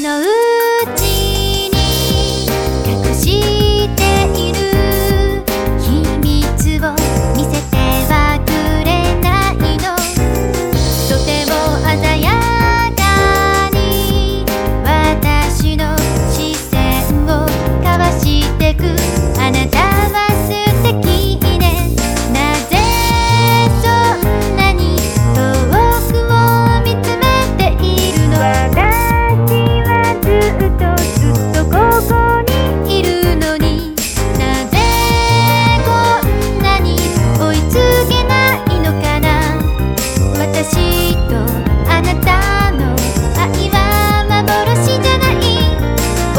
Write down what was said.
の上